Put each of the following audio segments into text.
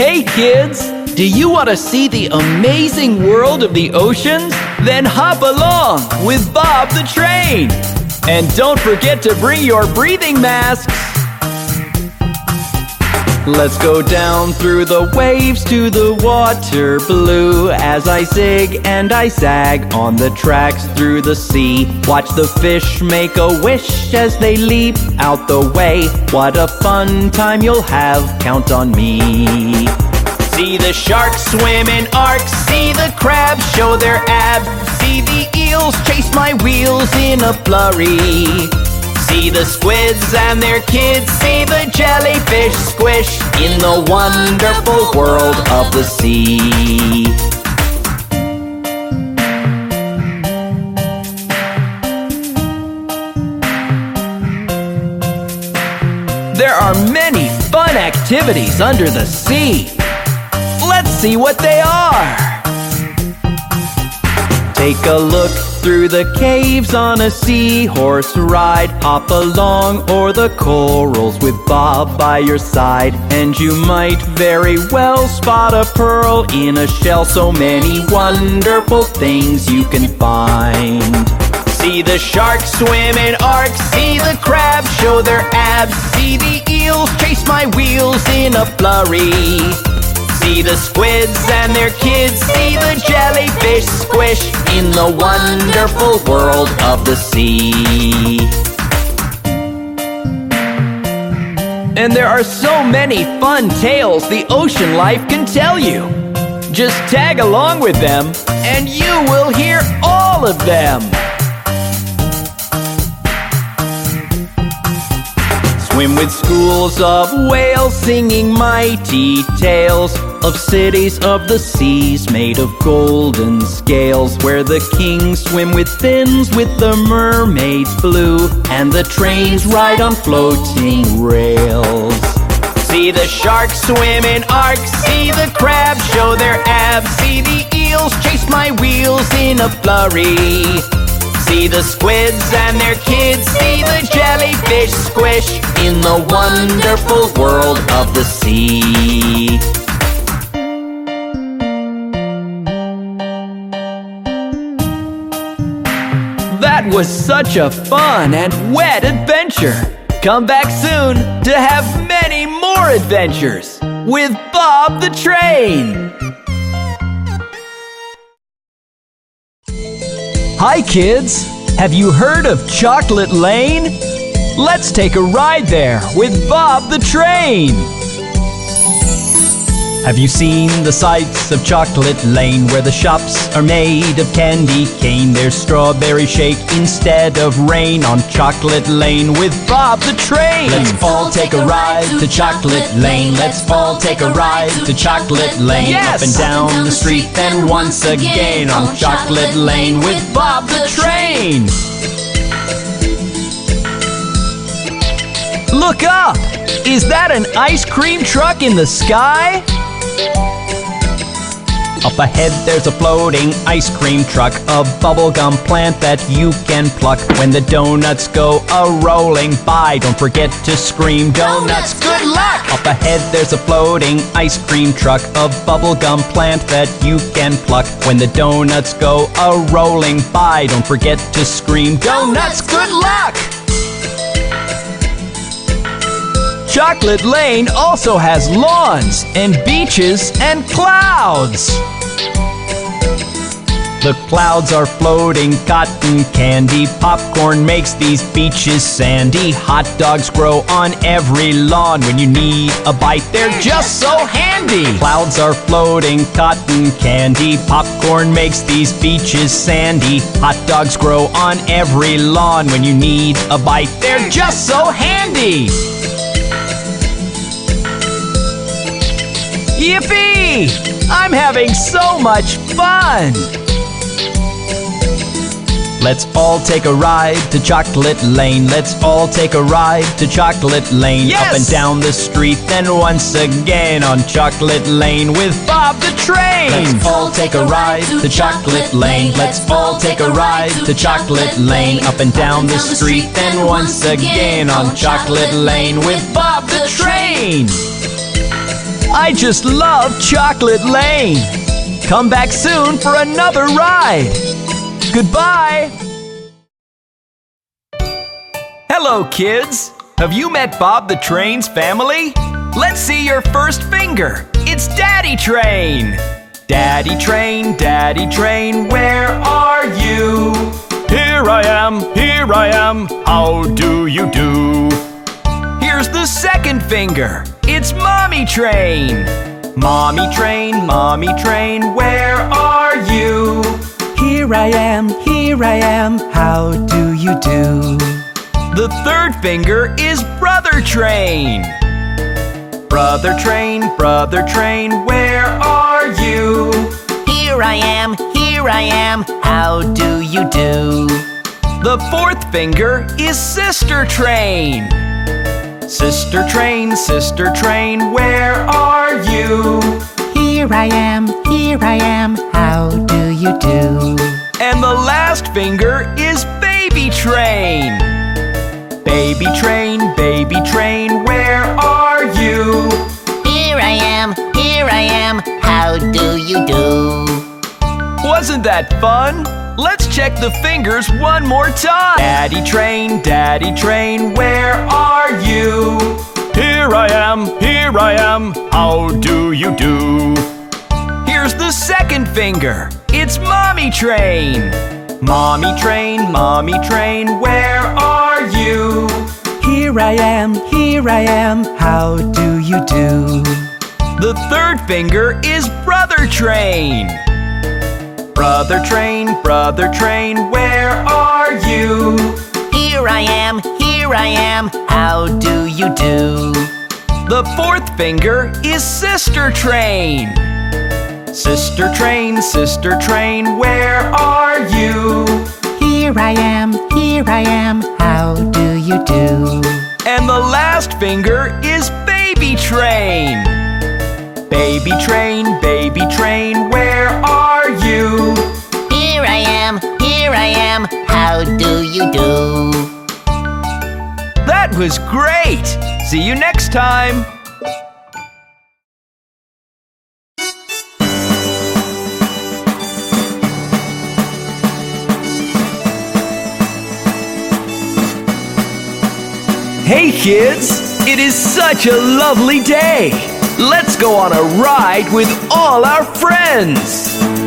Hey kids! Do you want to see the amazing world of the oceans? Then hop along with Bob the Train! And don't forget to bring your breathing masks! Let's go down through the waves to the water blue as I zig and I zag on the tracks through the sea. Watch the fish make a wish as they leap out the way. What a fun time you'll have, count on me. See the sharks swim in arcs, see the crabs show their abs, see the eels chase my wheels in a flurry. See the squids and their kids, see the jellyfish squish in the wonderful world of the sea. There are many fun activities under the sea. See what they are. Take a look through the caves on a seahorse ride. Hop along o'er the corals with Bob by your side. And you might very well spot a pearl in a shell. So many wonderful things you can find. See the sharks swim in arcs, see the crabs show their abs, see the eels chase my wheels in a flurry. See the squids and their kids, see the jellyfish squish in the wonderful world of the sea. And there are so many fun tales the ocean life can tell you. Just tag along with them, and you will hear all of them. Swim with schools of whales singing mighty tales of cities of the seas made of golden scales where the kings swim with fins with the mermaids blue and the trains ride on floating rails. See the sharks swim in arcs, see the crabs show their abs, see the eels chase my wheels in a flurry. See the squids and their kids, see the jellyfish squish in the wonderful world of the sea. That was such a fun and wet adventure. Come back soon to have many more adventures with Bob the Train. Hi, kids! Have you heard of Chocolate Lane? Let's take a ride there with Bob the Train! Have you seen the sights of Chocolate Lane where the shops are made of candy cane? There's strawberry shake instead of rain on Chocolate Lane with Bob the Train. Let's all take a ride to Chocolate Lane. Let's all take a ride to Chocolate Lane. Yes! Up and down the street, then once again on Chocolate Lane with Bob the Train. Look up! Is that an ice cream truck in the sky? Up ahead there's a floating ice cream truck, a bubblegum plant that you can pluck. When the donuts go a rolling by, don't forget to scream donuts, good luck! Up ahead there's a floating ice cream truck, a bubblegum plant that you can pluck. When the donuts go a rolling by, don't forget to scream donuts, good luck! Chocolate Lane also has lawns and beaches and clouds. The clouds are floating cotton candy. Popcorn makes these beaches sandy. Hot dogs grow on every lawn. When you need a bite, they're just so handy. Clouds are floating cotton candy. Popcorn makes these beaches sandy. Hot dogs grow on every lawn. When you need a bite, they're just so handy. Yippee! I'm having so much fun! Let's all take a ride to Chocolate Lane. Let's all take a ride to Chocolate Lane. Yes! Up and down the street, then once again on Chocolate Lane with Bob the Train. Let's all take a ride to Chocolate Lane. Let's all take a ride to Chocolate Lane. Up and down the street, then once again on Chocolate Lane with Bob the Train. I just love Chocolate Lane. Come back soon for another ride. Goodbye. Hello, kids. Have you met Bob the Train's family? Let's see your first finger. It's Daddy Train. Daddy Train, Daddy Train, where are you? Here I am, here I am, how do you do? Here's the second finger. It's Mommy Train. Mommy Train, Mommy Train, where are you? Here I am, here I am, how do you do? The third finger is Brother Train. Brother Train, Brother Train, where are you? Here I am, here I am, how do you do? The fourth finger is Sister Train. Sister Train, Sister Train, where are you? Here I am, here I am, how do you do? And the last finger is Baby Train. Baby Train, Baby Train, where are you? Here I am, here I am, how do you do? Wasn't that fun? Let's check the fingers one more time. Daddy Train, Daddy Train, where are you? Here I am, here I am, how do you do? Here's the second finger. It's Mommy Train. Mommy Train, Mommy Train, where are you? Here I am, here I am, how do you do? The third finger is Brother Train. Brother Train, Brother Train, where are you? Here I am, here I am, how do you do? The fourth finger is Sister Train. Sister Train, Sister Train, where are you? Here I am, here I am, how do you do? And the last finger is Baby Train. Baby Train, Baby Train, where are how do you do? That was great! See you next time! Hey kids! It is such a lovely day! Let's go on a ride with all our friends!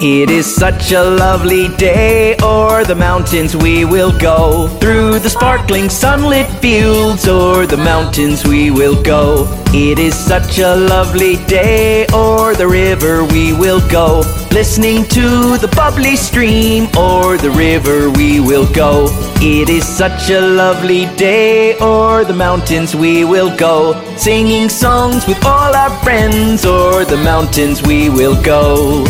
It is such a lovely day, o'er the mountains we will go. Through the sparkling sunlit fields, o'er the mountains we will go. It is such a lovely day, o'er the river we will go. Listening to the bubbly stream, o'er the river we will go. It is such a lovely day, o'er the mountains we will go. Singing songs with all our friends, o'er the mountains we will go.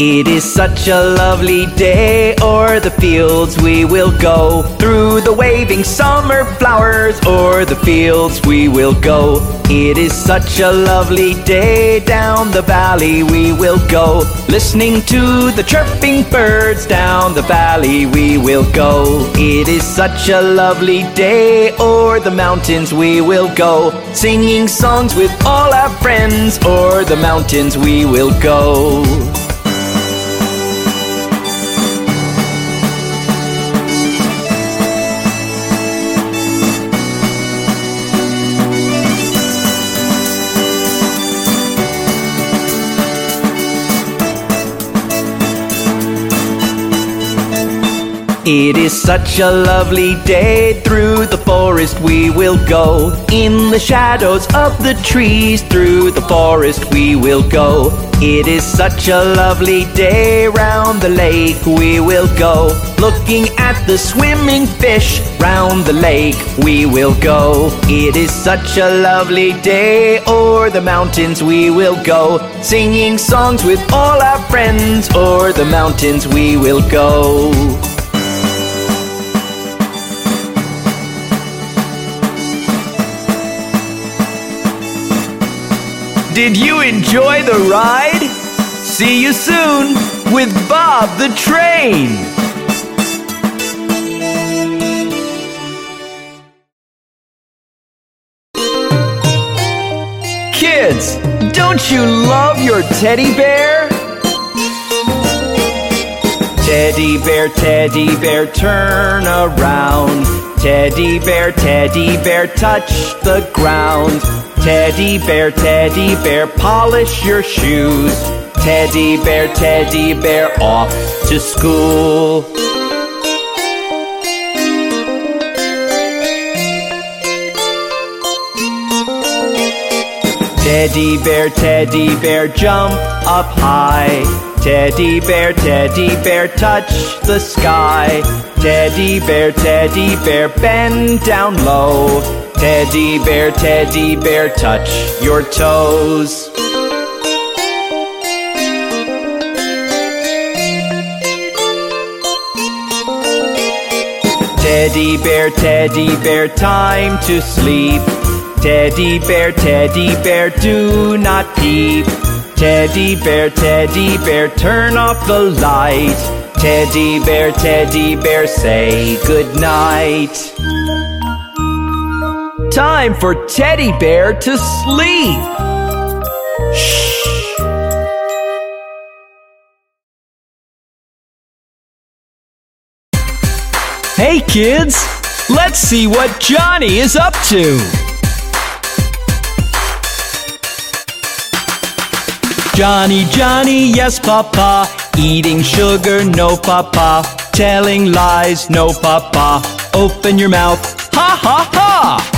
It is such a lovely day, o'er the fields we will go. Through the waving summer flowers, o'er the fields we will go. It is such a lovely day, down the valley we will go. Listening to the chirping birds, down the valley we will go. It is such a lovely day, o'er the mountains we will go. Singing songs with all our friends, o'er the mountains we will go. It is such a lovely day. Through the forest we will go. In the shadows of the trees, through the forest we will go. It is such a lovely day. Round the lake we will go. Looking at the swimming fish. Round the lake we will go. It is such a lovely day. O'er the mountains we will go. Singing songs with all our friends. O'er the mountains we will go. Did you enjoy the ride? See you soon with Bob the Train. Kids, don't you love your teddy bear? Teddy bear, teddy bear, turn around. Teddy bear, teddy bear, touch the ground. Teddy bear, teddy bear, polish your shoes. Teddy bear, teddy bear, off to school. Teddy bear, teddy bear, jump up high. Teddy bear, teddy bear, touch the sky. Teddy bear, teddy bear, bend down low. Teddy bear, teddy bear, touch your toes. Teddy bear, teddy bear, time to sleep. Teddy bear, teddy bear, do not peep. Teddy bear, teddy bear, turn off the light. Teddy bear, teddy bear, say good night. Time for teddy bear to sleep. Shh. Hey kids, let's see what Johnny is up to. Johnny, Johnny, yes, Papa. Eating sugar, no, Papa. Telling lies, no, Papa. Open your mouth, ha ha ha!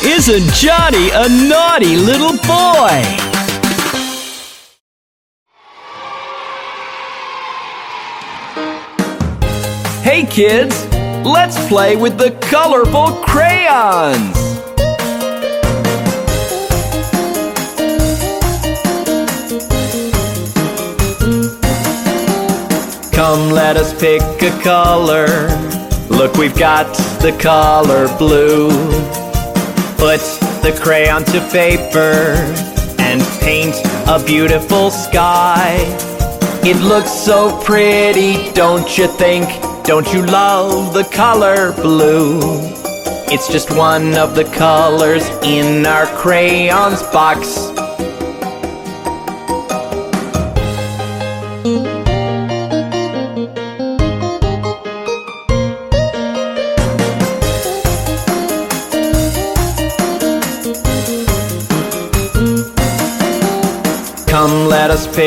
Isn't Johnny a naughty little boy? Hey kids, let's play with the colorful crayons! Come, let us pick a color. Look, we've got the color blue. Put the crayon to paper and paint a beautiful sky. It looks so pretty, don't you think? Don't you love the color blue? It's just one of the colors in our crayons box.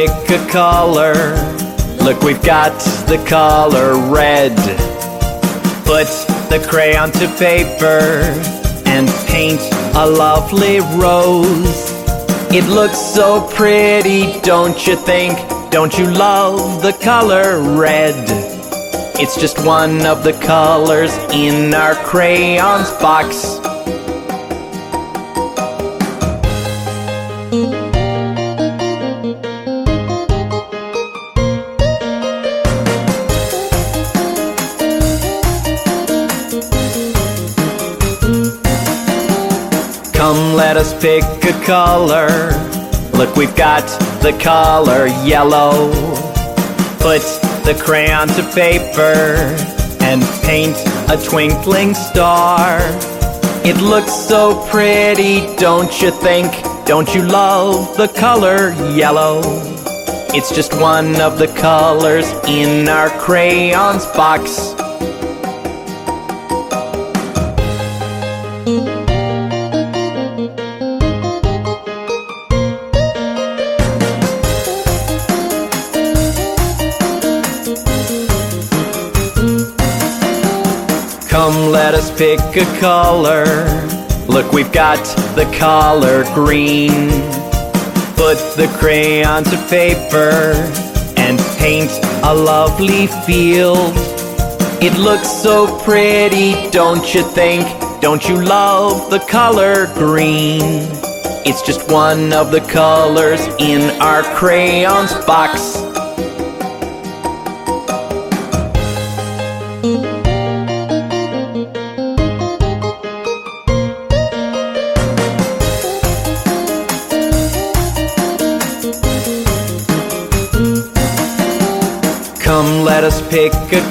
Pick a color. Look, we've got the color red. Put the crayon to paper and paint a lovely rose. It looks so pretty, don't you think? Don't you love the color red? It's just one of the colors in our crayons box. Let us pick a color. Look, we've got the color yellow. Put the crayon to paper and paint a twinkling star. It looks so pretty, don't you think? Don't you love the color yellow? It's just one of the colors in our crayons box. Let us pick a color. Look, we've got the color green. Put the crayon to paper and paint a lovely field. It looks so pretty, don't you think? Don't you love the color green? It's just one of the colors in our crayons box.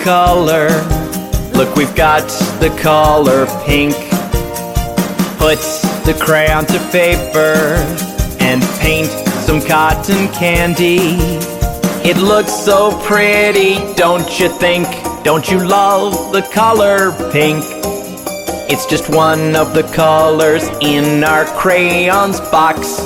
Color. Look, we've got the color pink. Put the crayon to paper and paint some cotton candy. It looks so pretty, don't you think? Don't you love the color pink? It's just one of the colors in our crayons box.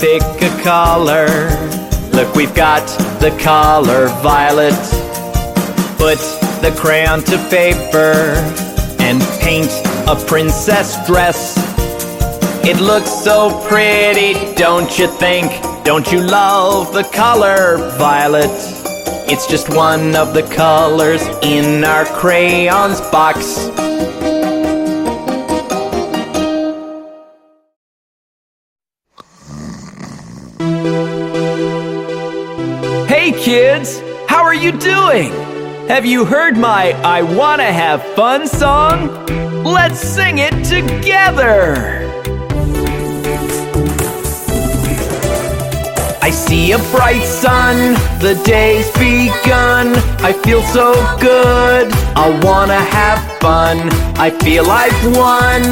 Pick a color. Look, we've got the color violet. Put the crayon to paper and paint a princess dress. It looks so pretty, don't you think? Don't you love the color violet? It's just one of the colors in our crayons box. Kids, how are you doing? Have you heard my I Wanna Have Fun song? Let's sing it together! I see a bright sun, the day's begun. I feel so good, I wanna have fun. I feel I've won,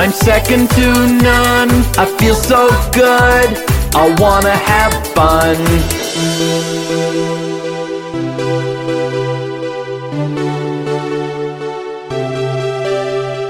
I'm second to none. I feel so good, I wanna have fun.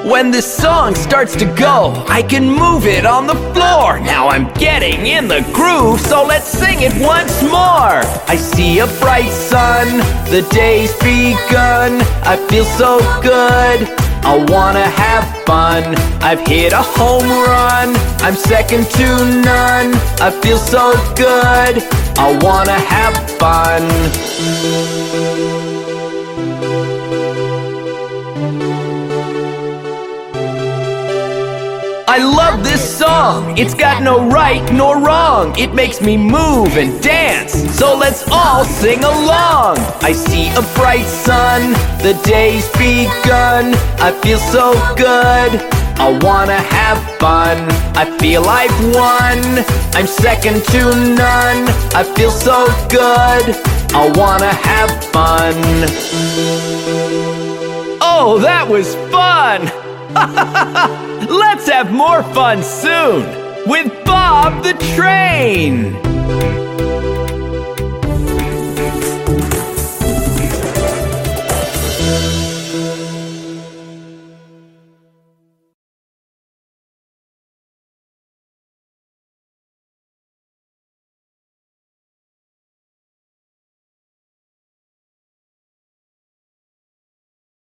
When this song starts to go, I can move it on the floor. Now I'm getting in the groove, so let's sing it once more. I see a bright sun, the day's begun. I feel so good, I wanna have fun. I've hit a home run, I'm second to none. I feel so good, I wanna have fun. I love this song. It's got no right nor wrong. It makes me move and dance. So let's all sing along. I see a bright sun. The day's begun. I feel so good. I wanna have fun. I feel I've won. I'm second to none. I feel so good. I wanna have fun. Oh, that was fun! Let's have more fun soon with Bob the Train!